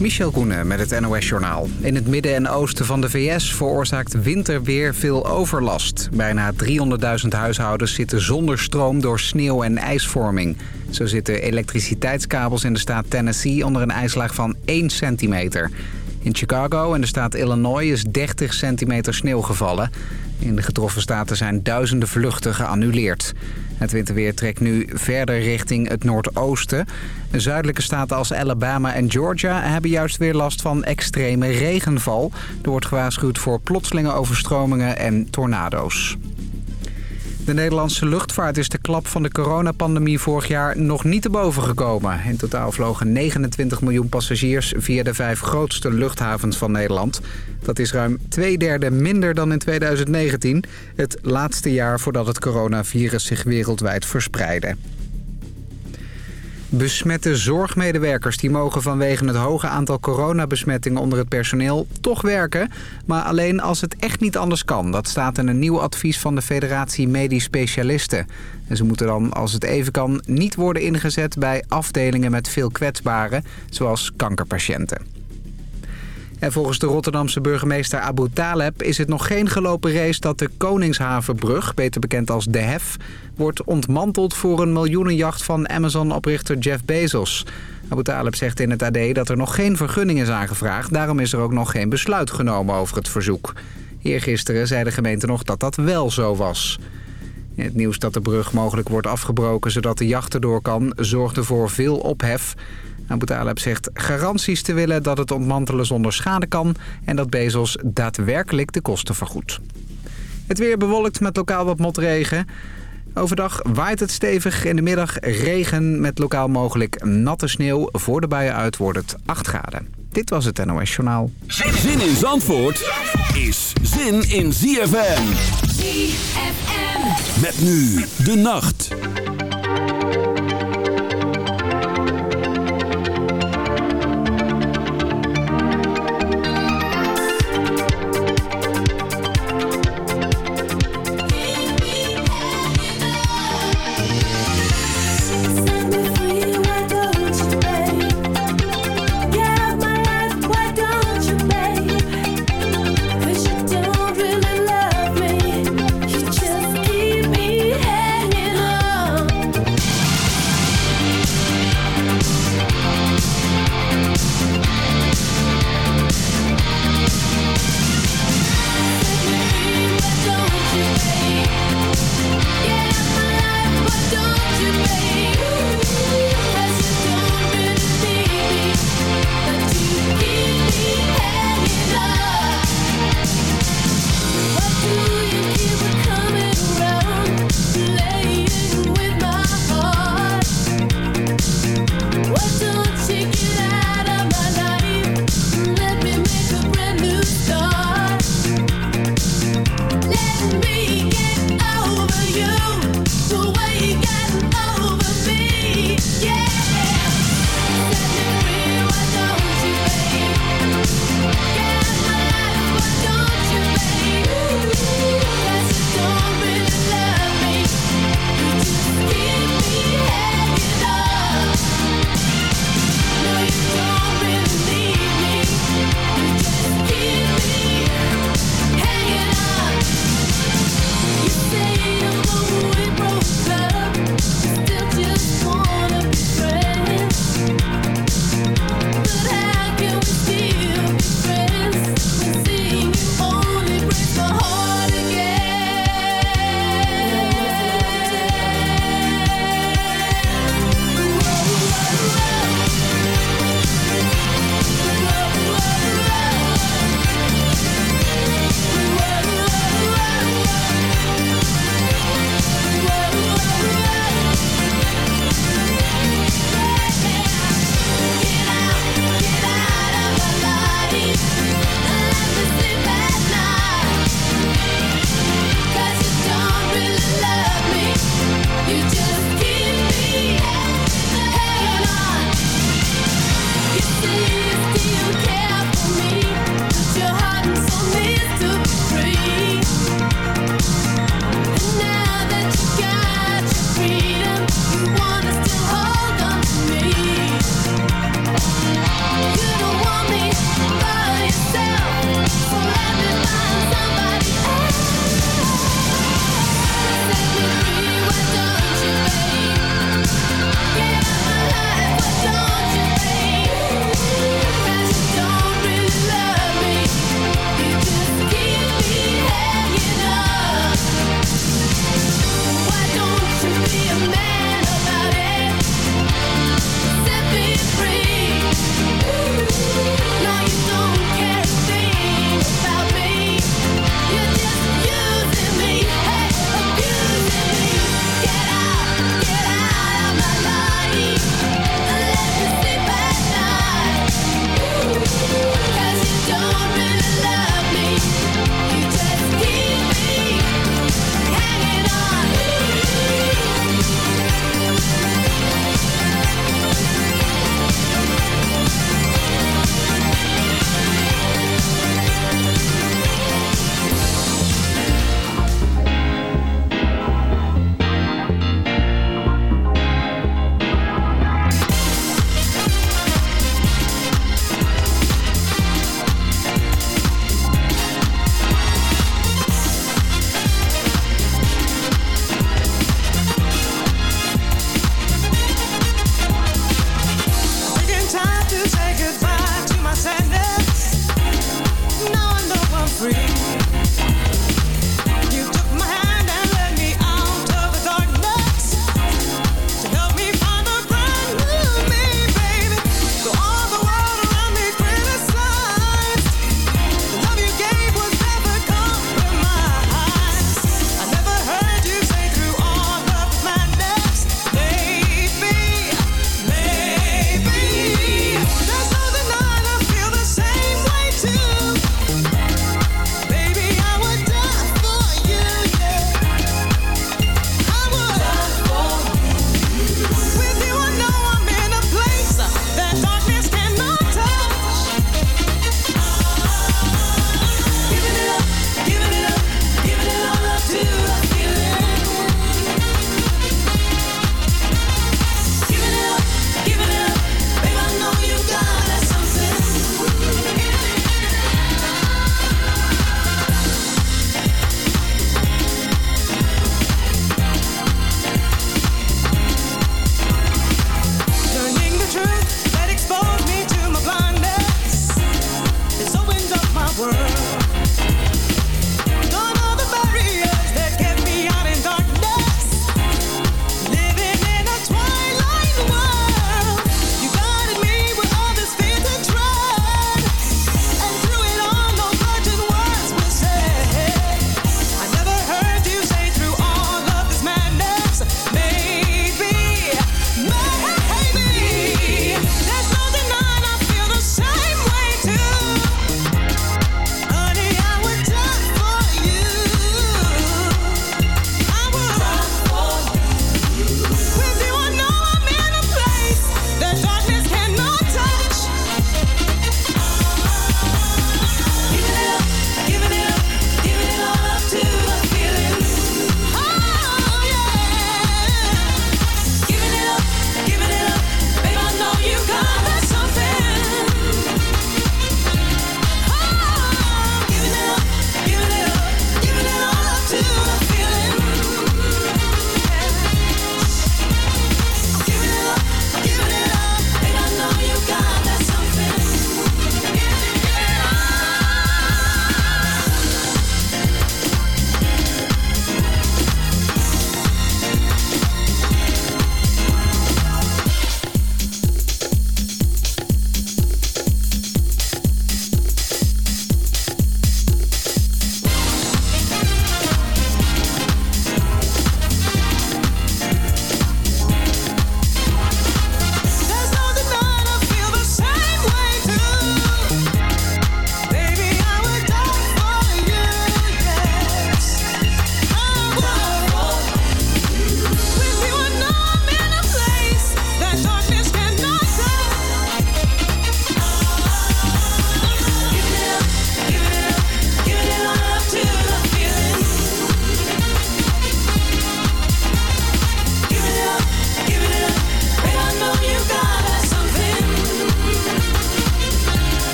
Michel Koenen met het NOS-journaal. In het midden en oosten van de VS veroorzaakt winterweer veel overlast. Bijna 300.000 huishoudens zitten zonder stroom door sneeuw- en ijsvorming. Zo zitten elektriciteitskabels in de staat Tennessee onder een ijslaag van 1 centimeter. In Chicago en de staat Illinois is 30 centimeter sneeuw gevallen. In de getroffen staten zijn duizenden vluchten geannuleerd. Het winterweer trekt nu verder richting het noordoosten. Zuidelijke staten als Alabama en Georgia hebben juist weer last van extreme regenval. Er wordt gewaarschuwd voor plotselinge overstromingen en tornado's. De Nederlandse luchtvaart is de klap van de coronapandemie vorig jaar nog niet te boven gekomen. In totaal vlogen 29 miljoen passagiers via de vijf grootste luchthavens van Nederland. Dat is ruim twee derde minder dan in 2019, het laatste jaar voordat het coronavirus zich wereldwijd verspreidde. Besmette zorgmedewerkers die mogen vanwege het hoge aantal coronabesmettingen onder het personeel toch werken. Maar alleen als het echt niet anders kan. Dat staat in een nieuw advies van de Federatie Medisch Specialisten. En ze moeten dan, als het even kan, niet worden ingezet bij afdelingen met veel kwetsbaren, zoals kankerpatiënten. En volgens de Rotterdamse burgemeester Abu Taleb is het nog geen gelopen race dat de Koningshavenbrug, beter bekend als de Hef, wordt ontmanteld voor een miljoenenjacht van Amazon-oprichter Jeff Bezos. Abu Taleb zegt in het AD dat er nog geen vergunning is aangevraagd. Daarom is er ook nog geen besluit genomen over het verzoek. Eergisteren zei de gemeente nog dat dat wel zo was. Het nieuws dat de brug mogelijk wordt afgebroken zodat de jacht erdoor kan... zorgde voor veel ophef. Abu Taleb zegt garanties te willen dat het ontmantelen zonder schade kan... en dat Bezos daadwerkelijk de kosten vergoedt. Het weer bewolkt met lokaal wat motregen. Overdag waait het stevig. In de middag regen met lokaal mogelijk natte sneeuw. Voor de buien uit wordt het 8 graden. Dit was het NOS Journaal. Zin in Zandvoort is zin in ZFM. ZFM. Met nu de nacht.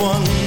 one.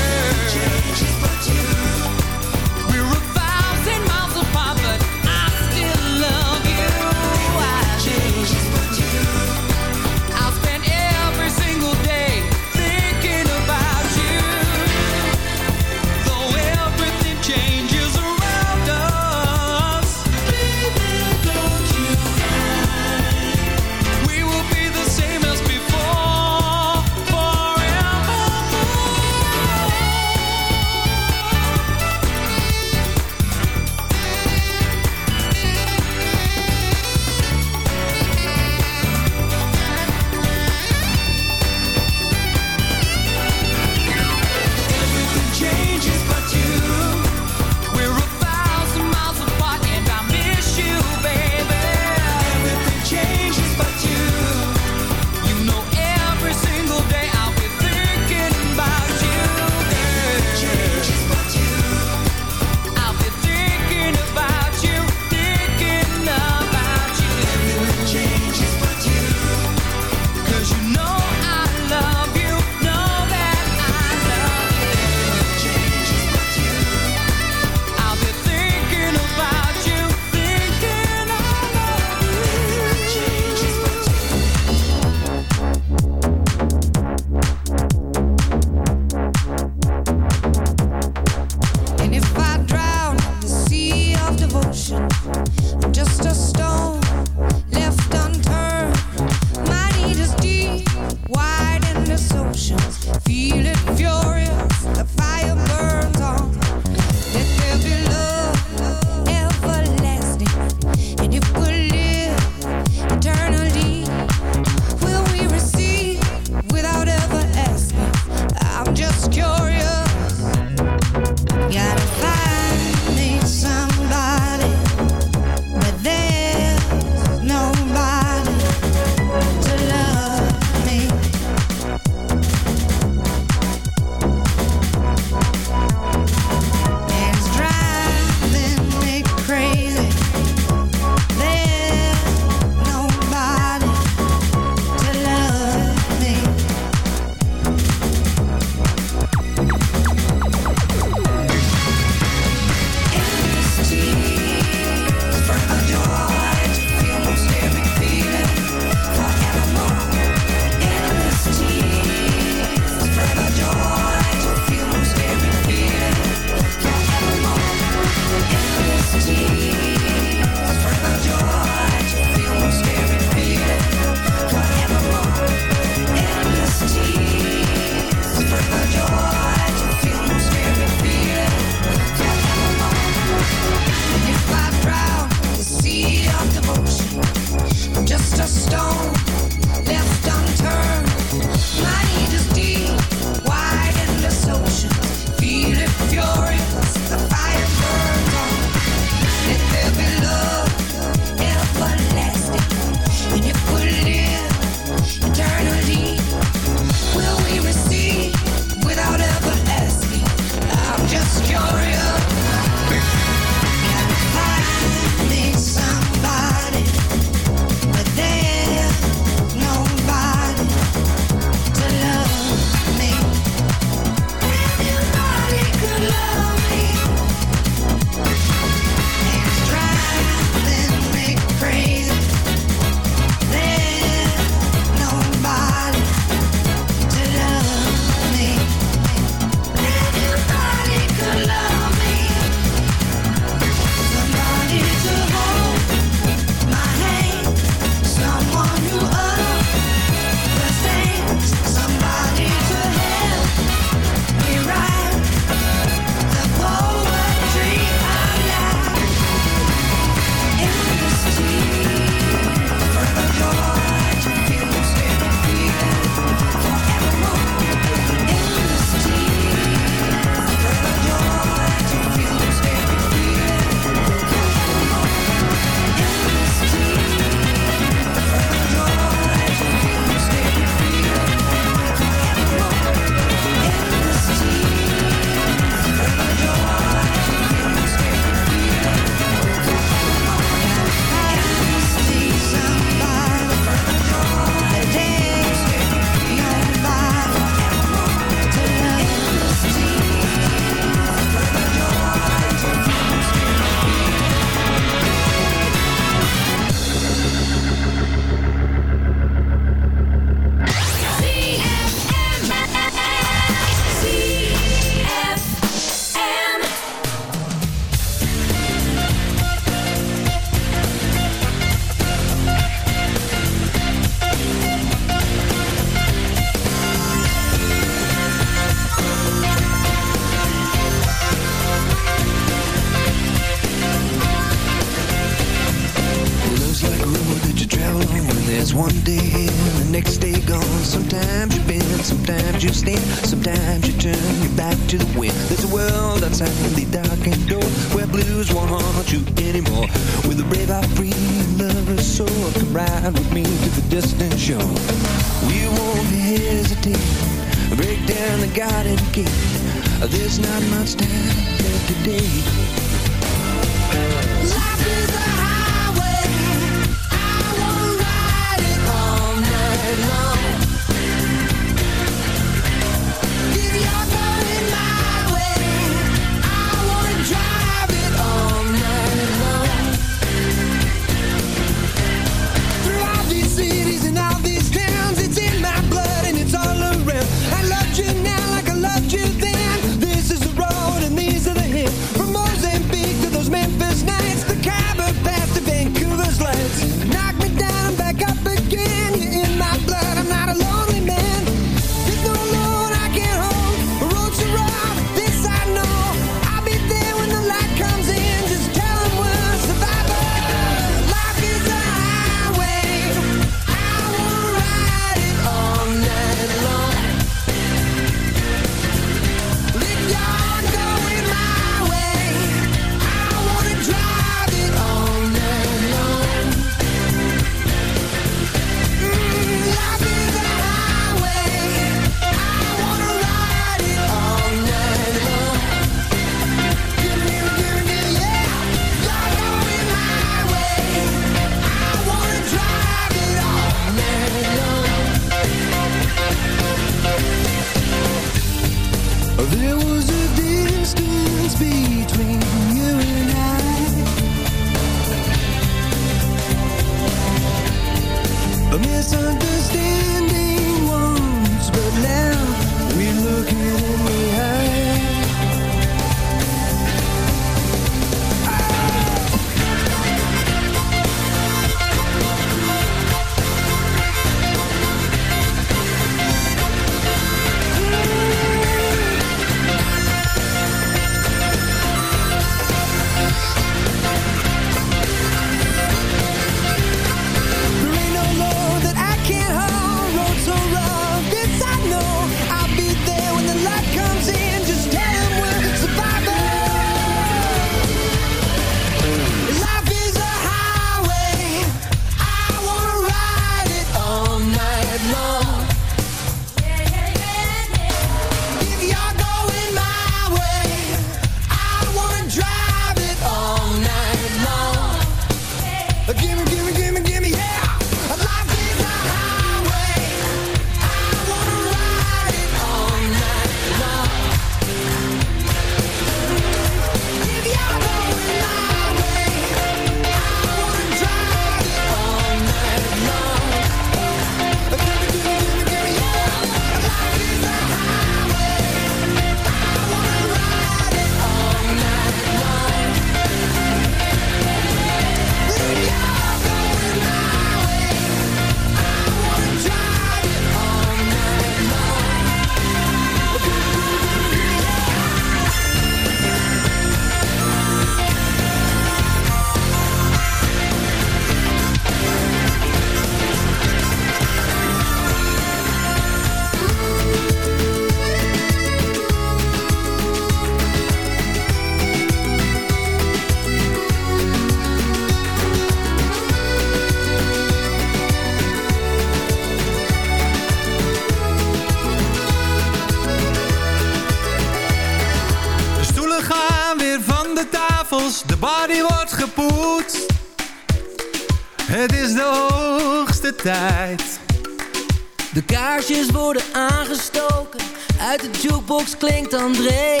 Klinkt André.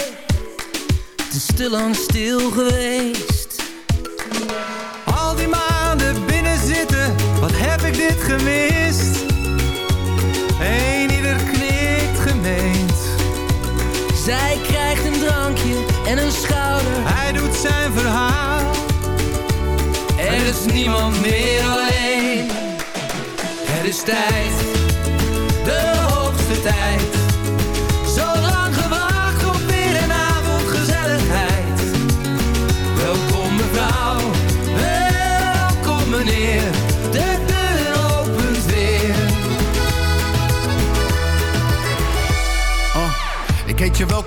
Het is te lang stil geweest. Al die maanden binnen zitten, wat heb ik dit gemist? Een ieder knikt gemeend. Zij krijgt een drankje en een schouder. Hij doet zijn verhaal. Er is niemand meer alleen. Het is tijd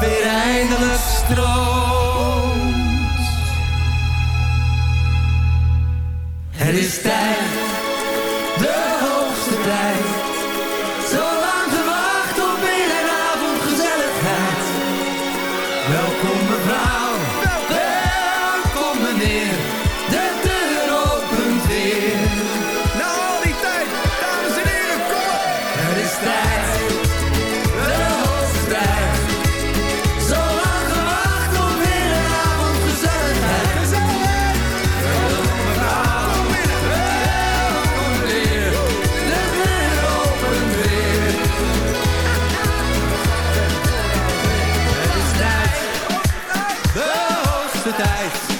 Weer eindelijk stroomt. Hoogste tijd.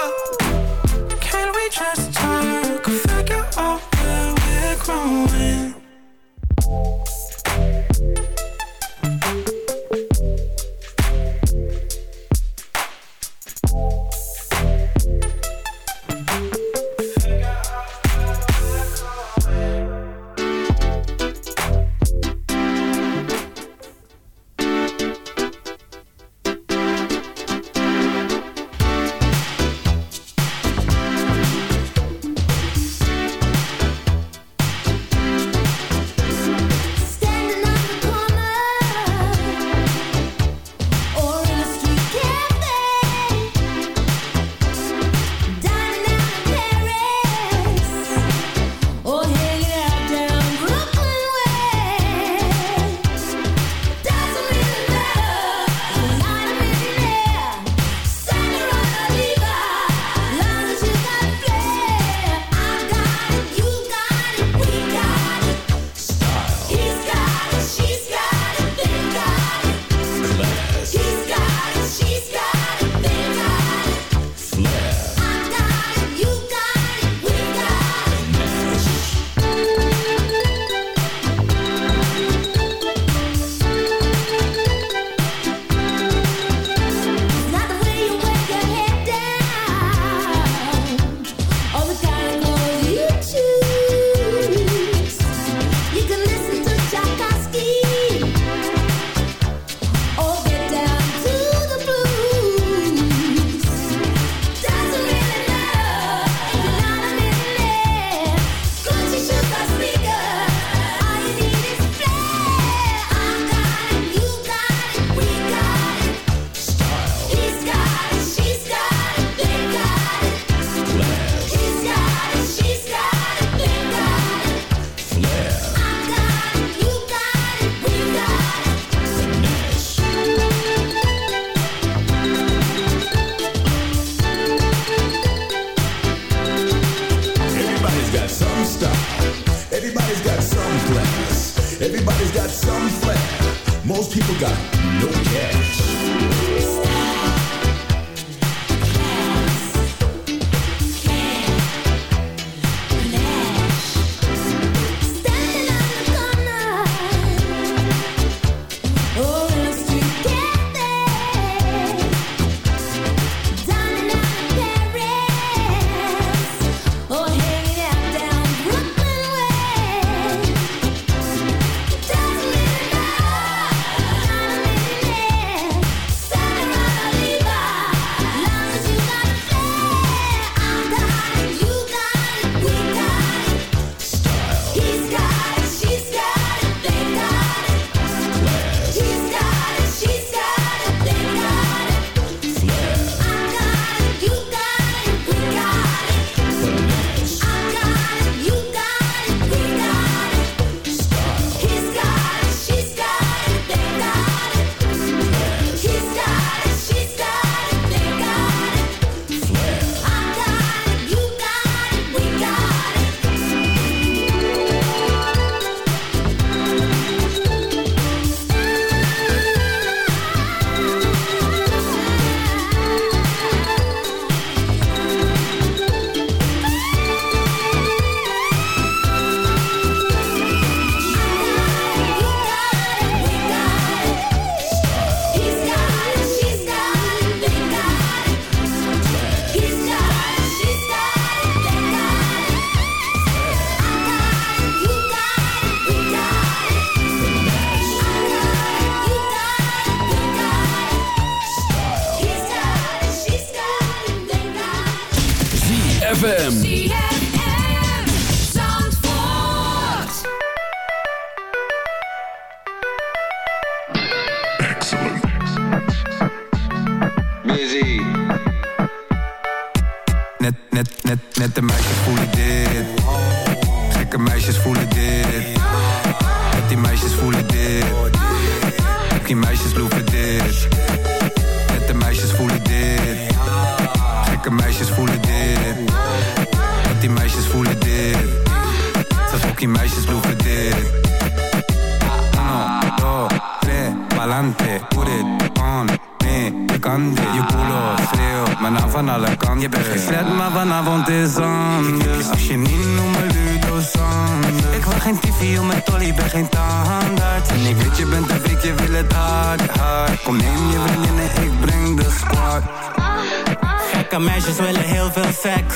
Gekke meisjes willen heel veel seks.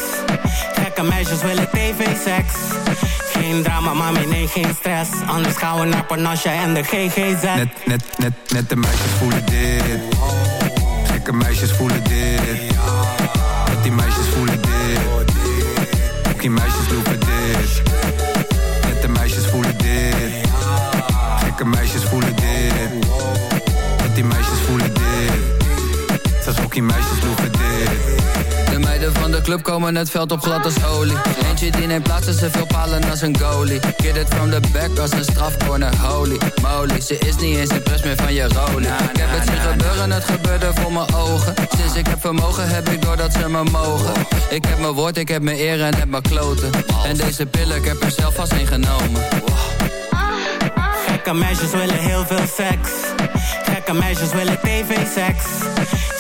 Gekke meisjes willen tv-seks. Geen drama, mami, nee, geen stress. Anders gaan we naar Panasja en de GGZ. Net, net, net, net de meisjes voelen dit. Gekke meisjes voelen dit. Net die meisjes voelen dit. Ook meisjes club komen het veld op glad als olie. Eentje die neemt plaats en ze veel palen als een goalie. Get it from the back als een strafcorner, holy moly. Ze is niet eens impress meer van je rolie. Ik heb het zien gebeuren, het gebeurde voor mijn ogen. Sinds ik heb vermogen heb ik door dat ze me mogen. Ik heb mijn woord, ik heb mijn eer en heb mijn kloten. En deze pillen, ik heb er zelf vast een genomen. Gekke meisjes willen heel veel seks. Gekke meisjes willen tv-seks.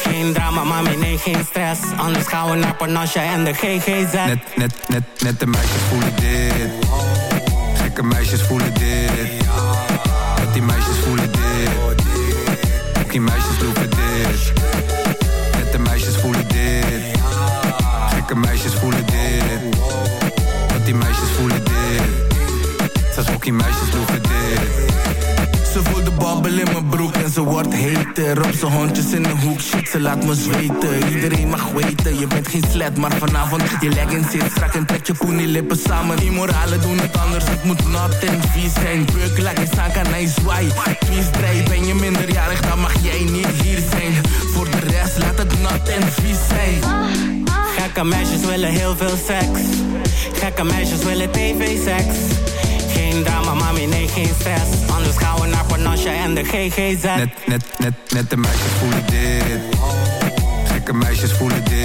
Geen drama, mami, nee, geen stress. Anders gaan we naar Panasja en de GGZ. Net, net, net, net de meisjes voelen dit. Gekke meisjes voelen dit. Net die meisjes voelen dit. Ook die meisjes loeven ze wordt heter Op zijn hondjes in de hoek, shit, ze laat me zweten. Iedereen mag weten, je bent geen slet Maar vanavond, je leggings zit strak en trek je poenie lippen samen. Immoralen doen het anders, het moet nat en vies zijn. Beuk, laat je staan, kan hij zwaai Vies draai, ben je minderjarig, dan mag jij niet hier zijn. Voor de rest, laat het nat en vies zijn. Gekke meisjes willen heel veel seks. Gekke meisjes willen tv-seks. Geen drama, mami, nee, GGZ. Net, net, net, net de meisjes voelen dit. Gekke meisjes voelen dit.